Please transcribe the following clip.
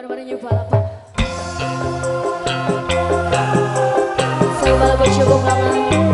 baru-baru nyoba balapan. Saya balapan coba kangen.